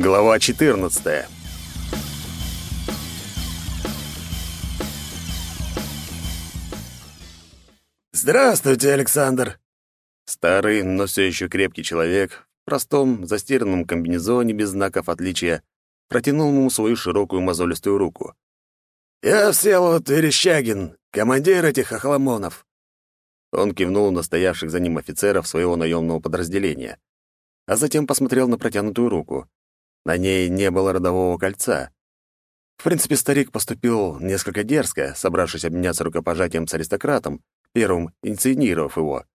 Глава 14. Здравствуйте, Александр. Старый, но все еще крепкий человек в простом, застиранном комбинезоне без знаков отличия протянул ему свою широкую мозолистую руку. «Я Всеволод Верещагин, командир этих охламонов». Он кивнул на стоявших за ним офицеров своего наемного подразделения, а затем посмотрел на протянутую руку. На ней не было родового кольца. В принципе, старик поступил несколько дерзко, собравшись обменяться рукопожатием с аристократом, первым инициировав его.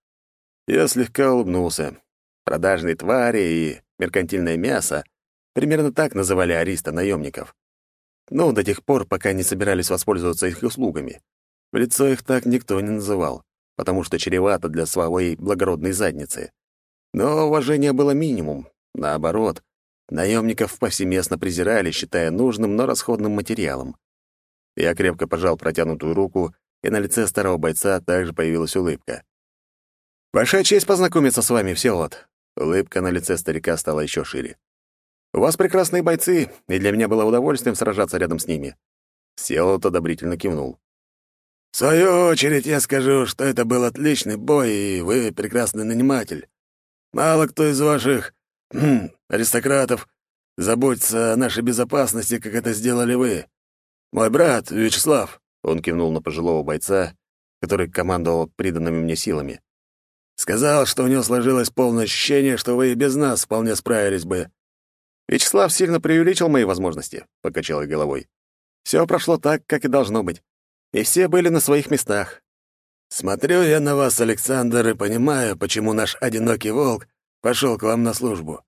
Я слегка улыбнулся. Продажные твари и меркантильное мясо — примерно так называли ариста наемников. Ну, до тех пор, пока не собирались воспользоваться их услугами. В лицо их так никто не называл, потому что чревато для своей благородной задницы. Но уважение было минимум. Наоборот, Наемников повсеместно презирали, считая нужным, но расходным материалом. Я крепко пожал протянутую руку, и на лице старого бойца также появилась улыбка. «Большая честь познакомиться с вами, Всеволод». Улыбка на лице старика стала еще шире. «У вас прекрасные бойцы, и для меня было удовольствием сражаться рядом с ними». Всеволод одобрительно кивнул. «В свою очередь я скажу, что это был отличный бой, и вы прекрасный наниматель. Мало кто из ваших аристократов заботится о нашей безопасности, как это сделали вы. Мой брат, Вячеслав, он кивнул на пожилого бойца, который командовал приданными мне силами. Сказал, что у него сложилось полное ощущение, что вы и без нас вполне справились бы. Вячеслав сильно преувеличил мои возможности, покачал я головой. Все прошло так, как и должно быть. И все были на своих местах. Смотрю я на вас, Александр, и понимаю, почему наш одинокий волк пошел к вам на службу.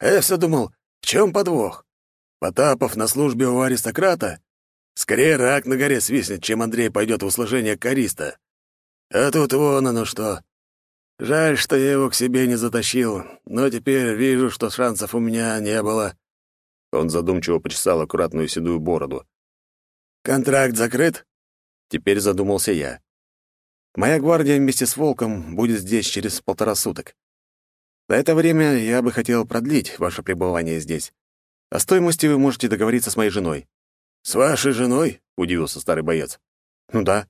А я все думал, в чем подвох? Потапов на службе у аристократа? Скорее рак на горе свистнет, чем Андрей пойдет в услужение кариста. А тут вон оно что. Жаль, что я его к себе не затащил, но теперь вижу, что шансов у меня не было. Он задумчиво почесал аккуратную седую бороду. «Контракт закрыт?» Теперь задумался я. «Моя гвардия вместе с Волком будет здесь через полтора суток. На это время я бы хотел продлить ваше пребывание здесь. О стоимости вы можете договориться с моей женой». «С вашей женой?» — удивился старый боец. «Ну да.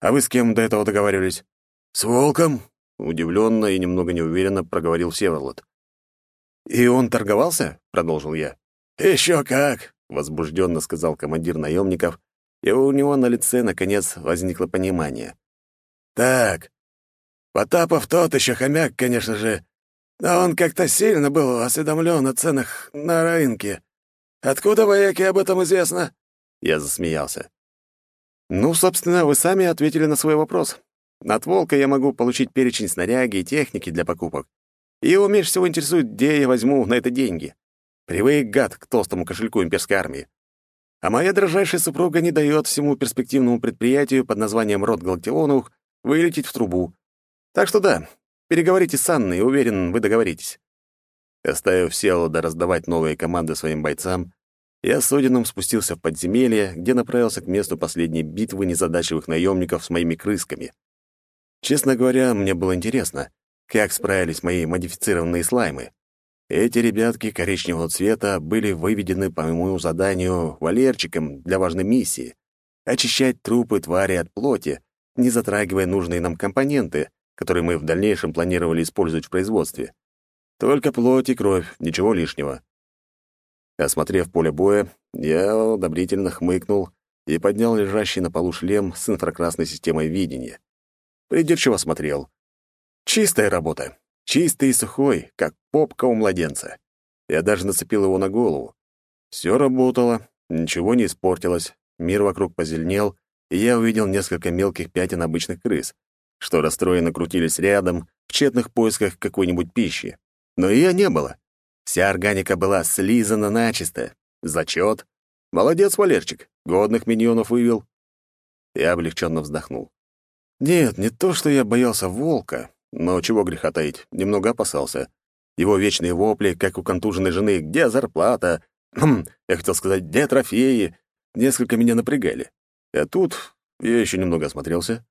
А вы с кем до этого договаривались?» «С Волком», — удивленно и немного неуверенно проговорил Всеволод. «И он торговался?» — продолжил я. «Еще как!» — возбужденно сказал командир наемников, и у него на лице, наконец, возникло понимание. «Так, Потапов тот еще хомяк, конечно же, да он как-то сильно был осведомлен о ценах на рынке. Откуда вояке об этом известно?» Я засмеялся. «Ну, собственно, вы сами ответили на свой вопрос. От Волка я могу получить перечень снаряги и техники для покупок. И его меньше всего интересует, где я возьму на это деньги. Привык гад к толстому кошельку имперской армии. А моя дрожайшая супруга не дает всему перспективному предприятию под названием «Род Галактионовых» вылететь в трубу. Так что да, Переговорите с Анной, уверен, вы договоритесь». Оставив Селода раздавать новые команды своим бойцам, я с Одином спустился в подземелье, где направился к месту последней битвы незадачливых наемников с моими крысками. Честно говоря, мне было интересно, как справились мои модифицированные слаймы. Эти ребятки коричневого цвета были выведены по моему заданию валерчиком для важной миссии — очищать трупы твари от плоти, не затрагивая нужные нам компоненты, который мы в дальнейшем планировали использовать в производстве. Только плоть и кровь, ничего лишнего. Осмотрев поле боя, я одобрительно хмыкнул и поднял лежащий на полу шлем с инфракрасной системой видения. Придирчиво смотрел. Чистая работа. Чистый и сухой, как попка у младенца. Я даже нацепил его на голову. Все работало, ничего не испортилось, мир вокруг позеленел, и я увидел несколько мелких пятен обычных крыс, что расстроенно крутились рядом в тщетных поисках какой-нибудь пищи. Но ее не было. Вся органика была слизана начисто. Зачет. Молодец, Валерчик, годных миньонов вывел. Я облегченно вздохнул. Нет, не то, что я боялся волка, но чего греха таить, немного опасался. Его вечные вопли, как у контуженной жены, где зарплата? Хм, я хотел сказать, где трофеи? Несколько меня напрягали. А тут я еще немного осмотрелся.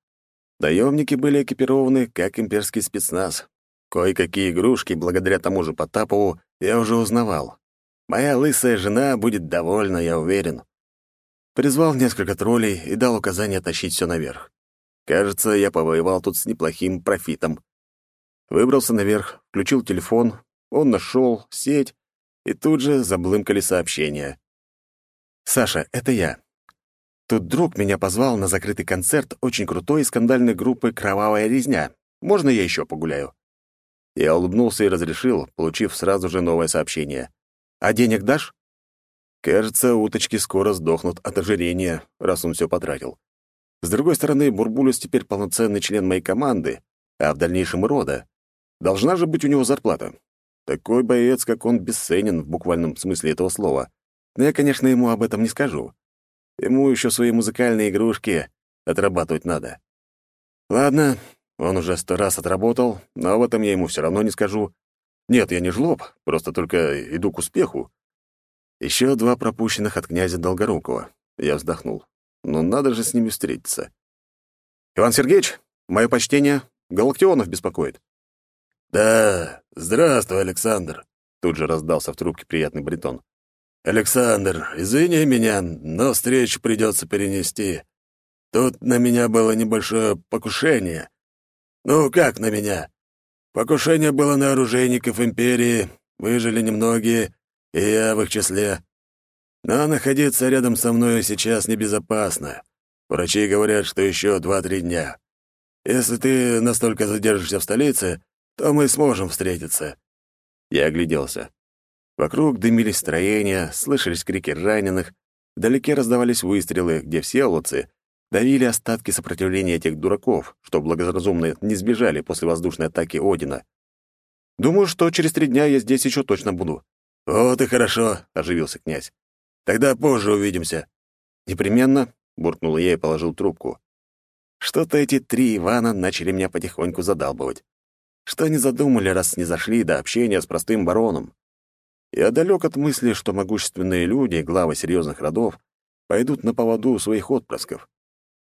Наемники были экипированы, как имперский спецназ. Кое-какие игрушки, благодаря тому же Потапову, я уже узнавал. Моя лысая жена будет довольна, я уверен. Призвал несколько троллей и дал указание тащить все наверх. Кажется, я повоевал тут с неплохим профитом. Выбрался наверх, включил телефон, он нашел сеть, и тут же заблымкали сообщения. «Саша, это я. Тут друг меня позвал на закрытый концерт очень крутой и скандальной группы «Кровавая резня». Можно я еще погуляю?» Я улыбнулся и разрешил, получив сразу же новое сообщение. «А денег дашь?» Кажется, уточки скоро сдохнут от ожирения, раз он все потратил. С другой стороны, Бурбулюс теперь полноценный член моей команды, а в дальнейшем рода. Должна же быть у него зарплата. Такой боец, как он, бесценен в буквальном смысле этого слова. Но я, конечно, ему об этом не скажу. Ему еще свои музыкальные игрушки отрабатывать надо. Ладно, он уже сто раз отработал, но об этом я ему все равно не скажу. Нет, я не жлоб, просто только иду к успеху. Еще два пропущенных от князя Долгорукова. Я вздохнул. Ну, надо же с ними встретиться. «Иван Сергеевич, мое почтение, Галактионов беспокоит». «Да, здравствуй, Александр», — тут же раздался в трубке приятный бритон. «Александр, извини меня, но встречу придется перенести. Тут на меня было небольшое покушение. Ну, как на меня? Покушение было на оружейников Империи, выжили немногие, и я в их числе. Но находиться рядом со мной сейчас небезопасно. Врачи говорят, что еще два-три дня. Если ты настолько задержишься в столице, то мы сможем встретиться». Я огляделся. Вокруг дымились строения, слышались крики раненых, вдалеке раздавались выстрелы, где все луцы давили остатки сопротивления этих дураков, что благоразумно не сбежали после воздушной атаки Одина. Думаю, что через три дня я здесь еще точно буду. «Вот и хорошо», — оживился князь. «Тогда позже увидимся». «Непременно», — буркнул я и положил трубку. Что-то эти три Ивана начали меня потихоньку задалбывать. Что они задумали, раз не зашли до общения с простым бароном? Я далек от мысли, что могущественные люди, главы серьезных родов, пойдут на поводу своих отпрысков.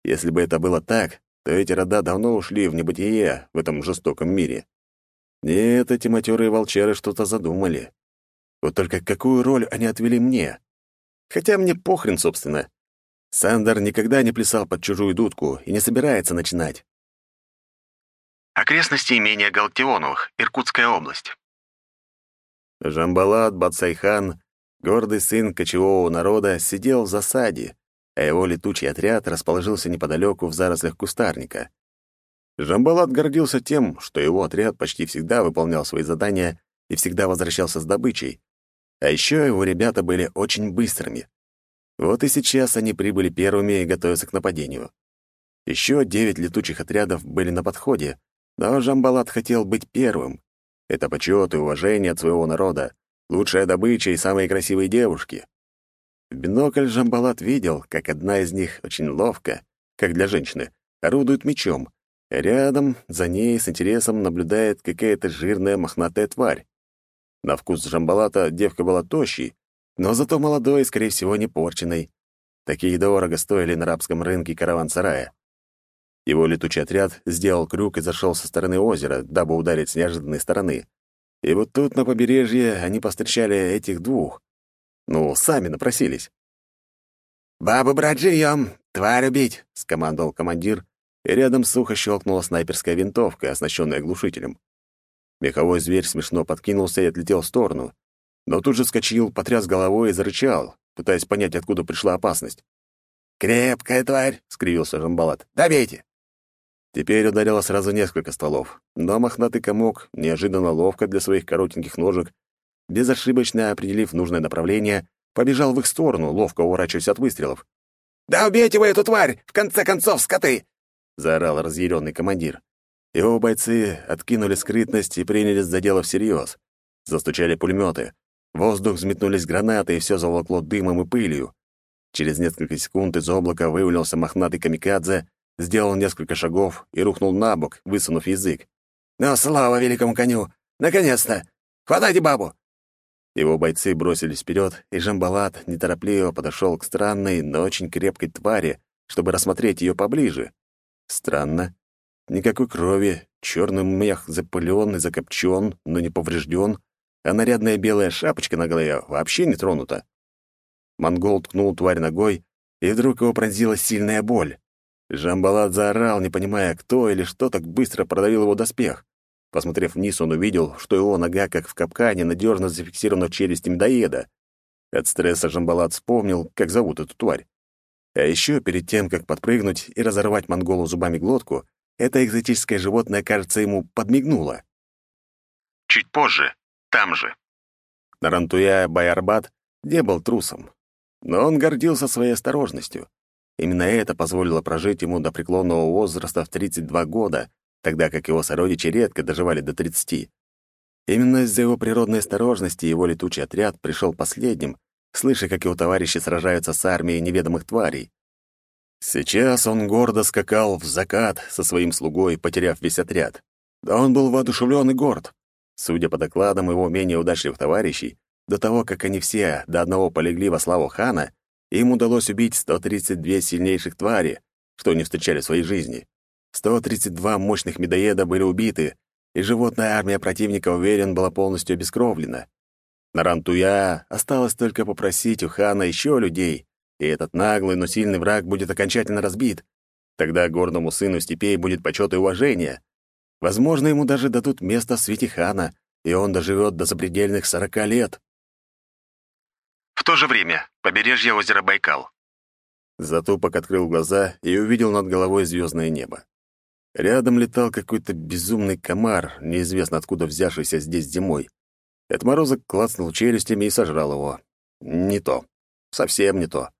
Если бы это было так, то эти рода давно ушли в небытие в этом жестоком мире. Нет, эти матерые волчары что-то задумали. Вот только какую роль они отвели мне? Хотя мне похрен, собственно. Сандер никогда не плясал под чужую дудку и не собирается начинать. Окрестности имения Галактионовых, Иркутская область. Жамбалат Бацайхан, гордый сын кочевого народа, сидел в засаде, а его летучий отряд расположился неподалеку в зарослях кустарника. Жамбалат гордился тем, что его отряд почти всегда выполнял свои задания и всегда возвращался с добычей. А еще его ребята были очень быстрыми. Вот и сейчас они прибыли первыми и готовятся к нападению. Еще девять летучих отрядов были на подходе, но Жамбалат хотел быть первым, это почет и уважение от своего народа, лучшая добыча и самые красивые девушки. В бинокль Жамбалат видел, как одна из них очень ловко, как для женщины, орудует мечом. Рядом, за ней, с интересом наблюдает какая-то жирная мохнатая тварь. На вкус Жамбалата девка была тощей, но зато молодой и, скорее всего, не порченной. Такие дорого стоили на рабском рынке караван-сарая. Его летучий отряд сделал крюк и зашел со стороны озера, дабы ударить с неожиданной стороны. И вот тут, на побережье, они повстречали этих двух. Ну, сами напросились. «Бабу брать живьем, тварь убить!» — скомандовал командир, и рядом сухо щелкнула снайперская винтовка, оснащенная глушителем. Меховой зверь смешно подкинулся и отлетел в сторону, но тут же скочил, потряс головой и зарычал, пытаясь понять, откуда пришла опасность. «Крепкая тварь!» — скривился Жамбалат. «Добейте!» Теперь ударило сразу несколько стволов, но мохнатый комок, неожиданно ловко для своих коротеньких ножек, безошибочно определив нужное направление, побежал в их сторону, ловко уворачиваясь от выстрелов. «Да убейте вы эту тварь! В конце концов, скоты!» — заорал разъяренный командир. Его бойцы откинули скрытность и принялись за дело всерьез. Застучали пулеметы. В воздух взметнулись гранаты, и все заволокло дымом и пылью. Через несколько секунд из облака вывалился мохнатый камикадзе, сделал несколько шагов и рухнул на бок, высунув язык. «Ну, слава великому коню! Наконец-то! Хватайте бабу!» Его бойцы бросились вперед, и Жамбалат неторопливо подошел к странной, но очень крепкой твари, чтобы рассмотреть ее поближе. Странно. Никакой крови, черный мех запылен и закопчен, но не поврежден, а нарядная белая шапочка на голове вообще не тронута. Монгол ткнул тварь ногой, и вдруг его пронзила сильная боль. Жамбалат заорал, не понимая, кто или что так быстро продавил его доспех. Посмотрев вниз, он увидел, что его нога, как в капкане, надежно зафиксирована в челюсти медоеда. От стресса Жамбалат вспомнил, как зовут эту тварь. А еще перед тем, как подпрыгнуть и разорвать монголу зубами глотку, это экзотическое животное, кажется, ему подмигнуло. Чуть позже, там же. Нарантуя Байарбат не был трусом, но он гордился своей осторожностью. Именно это позволило прожить ему до преклонного возраста в 32 года, тогда как его сородичи редко доживали до 30. Именно из-за его природной осторожности его летучий отряд пришел последним, слыша, как его товарищи сражаются с армией неведомых тварей. Сейчас он гордо скакал в закат со своим слугой, потеряв весь отряд. Да он был воодушевлен и горд. Судя по докладам его менее удачливых товарищей, до того, как они все до одного полегли во славу хана, им удалось убить 132 сильнейших твари, что они встречали в своей жизни. 132 мощных медоеда были убиты, и животная армия противника, уверен, была полностью обескровлена. На Рантуя осталось только попросить у хана еще людей, и этот наглый, но сильный враг будет окончательно разбит. Тогда гордому сыну степей будет почет и уважение. Возможно, ему даже дадут место в свете хана, и он доживет до запредельных сорока лет. В то же время побережье озера Байкал. Затупок открыл глаза и увидел над головой звездное небо. Рядом летал какой-то безумный комар, неизвестно откуда взявшийся здесь зимой. Отморозок клацнул челюстями и сожрал его. Не то. Совсем не то.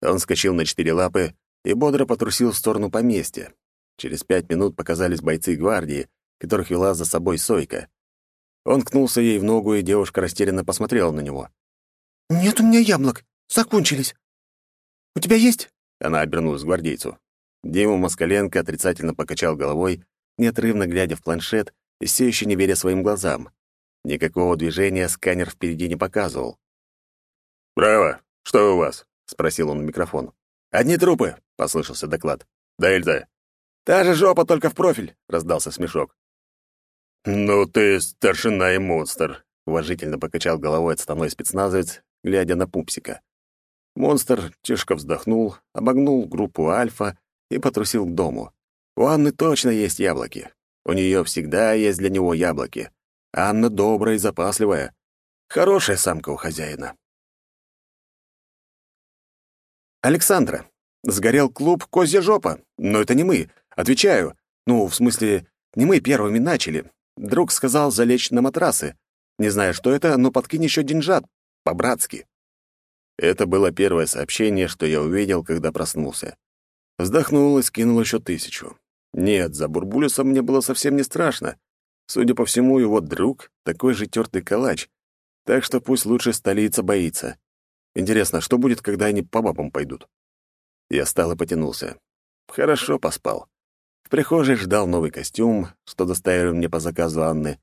Он скочил на четыре лапы и бодро потрусил в сторону поместья. Через пять минут показались бойцы гвардии, которых вела за собой Сойка. Он кнулся ей в ногу, и девушка растерянно посмотрела на него. «Нет у меня яблок. Закончились. У тебя есть?» Она обернулась к гвардейцу. Дима Москаленко отрицательно покачал головой, неотрывно глядя в планшет и все еще не веря своим глазам. Никакого движения сканер впереди не показывал. «Браво! Что у вас?» — спросил он в микрофон. «Одни трупы!» — послышался доклад. «Дельта!» «Та же жопа, только в профиль!» — раздался смешок. «Ну ты старшина и монстр!» — уважительно покачал головой отставной спецназовец, глядя на пупсика. Монстр тяжко вздохнул, обогнул группу Альфа и потрусил к дому. У Анны точно есть яблоки. У нее всегда есть для него яблоки. Анна добрая и запасливая. Хорошая самка у хозяина. Александра. Сгорел клуб «Козья жопа». Но это не мы. Отвечаю. Ну, в смысле, не мы первыми начали. Друг сказал залечь на матрасы. Не знаю, что это, но подкинь еще деньжат. По-братски. Это было первое сообщение, что я увидел, когда проснулся. Вздохнул и скинул еще тысячу. Нет, за Бурбулюсом мне было совсем не страшно. Судя по всему, его друг — такой же тертый калач. Так что пусть лучше столица боится. Интересно, что будет, когда они по бабам пойдут? Я встал и потянулся. Хорошо поспал. В прихожей ждал новый костюм, что доставили мне по заказу Анны.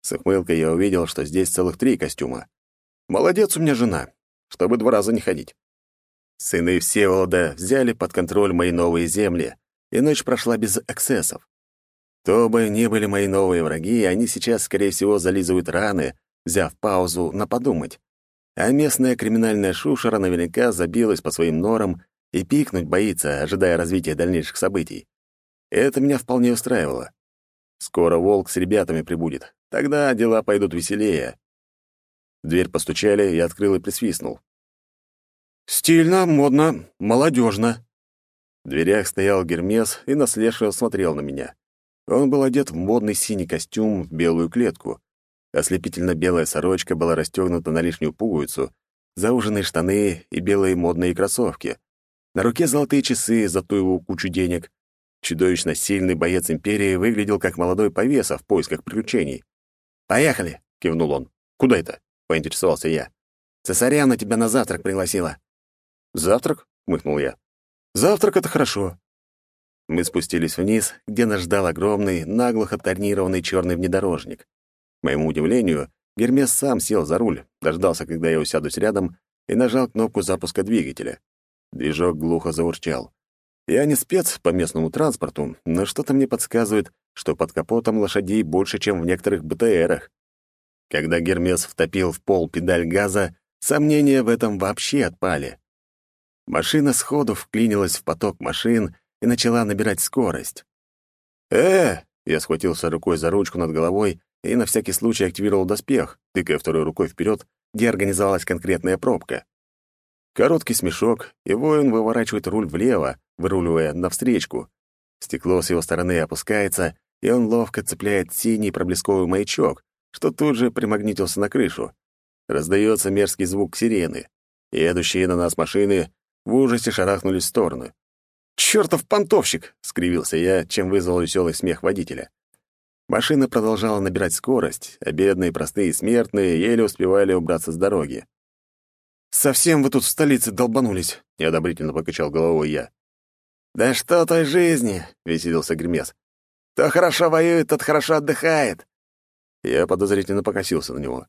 С ухмылкой я увидел, что здесь целых три костюма. Молодец у меня жена, чтобы два раза не ходить. Сыны Всеволода взяли под контроль мои новые земли, и ночь прошла без эксцессов. То бы не были мои новые враги, они сейчас, скорее всего, зализывают раны, взяв паузу на подумать. А местная криминальная шушера наверняка забилась по своим норам и пикнуть боится, ожидая развития дальнейших событий. Это меня вполне устраивало. Скоро волк с ребятами прибудет. Тогда дела пойдут веселее. Дверь постучали, я открыл и присвистнул. Стильно, модно, молодежно. В дверях стоял Гермес и наследшего смотрел на меня. Он был одет в модный синий костюм в белую клетку. Ослепительно белая сорочка была расстегнута на лишнюю пуговицу, зауженные штаны и белые модные кроссовки. На руке золотые часы за ту его кучу денег. Чудовищно сильный боец империи выглядел как молодой повеса в поисках приключений. «Поехали!» — кивнул он. «Куда это?» — поинтересовался я. «Цесаревна тебя на завтрак пригласила». «Завтрак?» — хмыкнул я. «Завтрак — это хорошо». Мы спустились вниз, где нас ждал огромный, наглухо тонированный черный внедорожник. К моему удивлению, Гермес сам сел за руль, дождался, когда я усядусь рядом, и нажал кнопку запуска двигателя. Движок глухо заурчал. Я не спец по местному транспорту, но что-то мне подсказывает, что под капотом лошадей больше, чем в некоторых БТРах. Когда Гермес втопил в пол педаль газа, сомнения в этом вообще отпали. Машина сходу вклинилась в поток машин и начала набирать скорость. «Э!» — я схватился рукой за ручку над головой и на всякий случай активировал доспех, тыкая второй рукой вперед, где организовалась конкретная пробка. Короткий смешок, и воин выворачивает руль влево, выруливая навстречку. Стекло с его стороны опускается, и он ловко цепляет синий проблесковый маячок, что тут же примагнитился на крышу. Раздается мерзкий звук сирены. Едущие на нас машины в ужасе шарахнулись в стороны. «Чёртов понтовщик!» — скривился я, чем вызвал веселый смех водителя. Машина продолжала набирать скорость, а бедные простые смертные еле успевали убраться с дороги. «Совсем вы тут в столице долбанулись», — неодобрительно покачал головой я. «Да что той жизни!» — веселился Гремес. «Кто хорошо воюет, тот хорошо отдыхает». Я подозрительно покосился на него.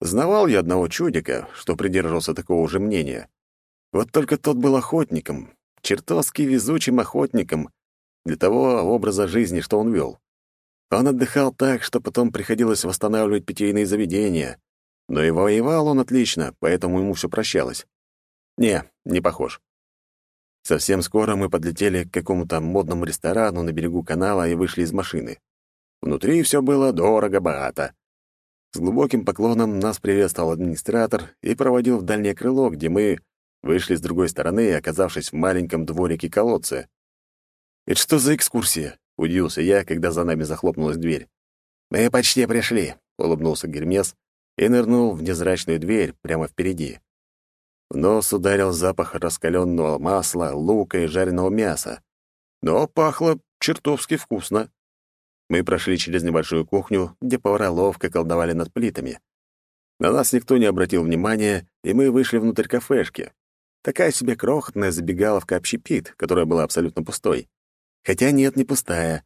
Знавал я одного чудика, что придерживался такого же мнения. Вот только тот был охотником, чертовски везучим охотником для того образа жизни, что он вел. Он отдыхал так, что потом приходилось восстанавливать питейные заведения. Но и воевал он отлично, поэтому ему все прощалось. Не, не похож. Совсем скоро мы подлетели к какому-то модному ресторану на берегу канала и вышли из машины. Внутри все было дорого-богато. С глубоким поклоном нас приветствовал администратор и проводил в дальнее крыло, где мы вышли с другой стороны, оказавшись в маленьком дворике колодца. «Это что за экскурсия?» — удивился я, когда за нами захлопнулась дверь. «Мы почти пришли», — улыбнулся Гермес и нырнул в незрачную дверь прямо впереди. В нос ударил запах раскаленного масла, лука и жареного мяса. Но пахло чертовски вкусно. Мы прошли через небольшую кухню, где повара ловко колдовали над плитами. На нас никто не обратил внимания, и мы вышли внутрь кафешки. Такая себе крохотная забегаловка общепит, которая была абсолютно пустой. Хотя нет, не пустая.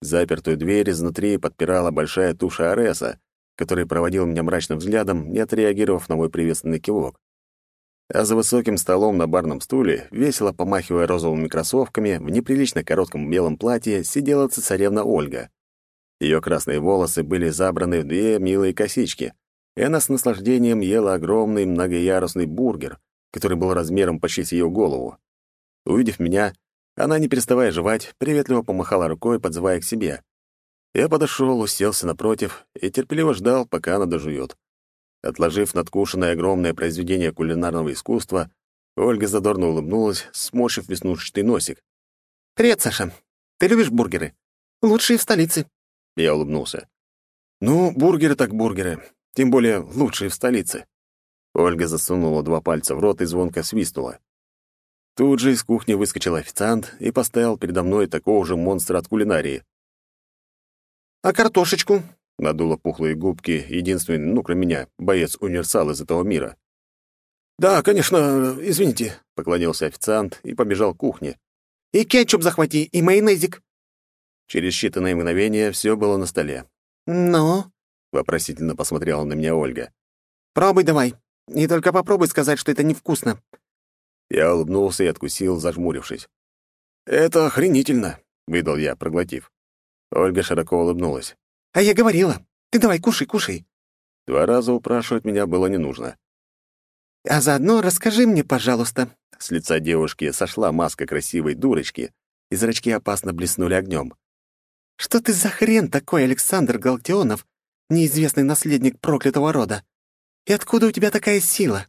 Запертую дверь изнутри подпирала большая туша Ареса, который проводил меня мрачным взглядом, не отреагировав на мой приветственный кивок. А за высоким столом на барном стуле, весело помахивая розовыми кроссовками, в неприлично коротком белом платье сидела цесаревна Ольга. Ее красные волосы были забраны в две милые косички, и она с наслаждением ела огромный многоярусный бургер, который был размером почти с ее голову. Увидев меня, она, не переставая жевать, приветливо помахала рукой, подзывая к себе. Я подошел, уселся напротив и терпеливо ждал, пока она дожует. Отложив надкушенное огромное произведение кулинарного искусства, Ольга задорно улыбнулась, сморщив веснушчатый носик. «Привет, Саша. Ты любишь бургеры? Лучшие в столице». Я улыбнулся. «Ну, бургеры так бургеры. Тем более лучшие в столице». Ольга засунула два пальца в рот и звонко свистнула. Тут же из кухни выскочил официант и поставил передо мной такого же монстра от кулинарии. «А картошечку?» — надула пухлые губки, единственный, ну, кроме меня, боец-универсал из этого мира. «Да, конечно, извините», — поклонился официант и побежал к кухне. «И кетчуп захвати, и майонезик». Через считанные мгновения все было на столе. «Ну?» — вопросительно посмотрела на меня Ольга. «Пробуй давай. И только попробуй сказать, что это невкусно». Я улыбнулся и откусил, зажмурившись. «Это охренительно», — выдал я, проглотив. Ольга широко улыбнулась. «А я говорила. Ты давай, кушай, кушай». Два раза упрашивать меня было не нужно. «А заодно расскажи мне, пожалуйста». С лица девушки сошла маска красивой дурочки, и зрачки опасно блеснули огнем. «Что ты за хрен такой, Александр Галактионов, неизвестный наследник проклятого рода? И откуда у тебя такая сила?»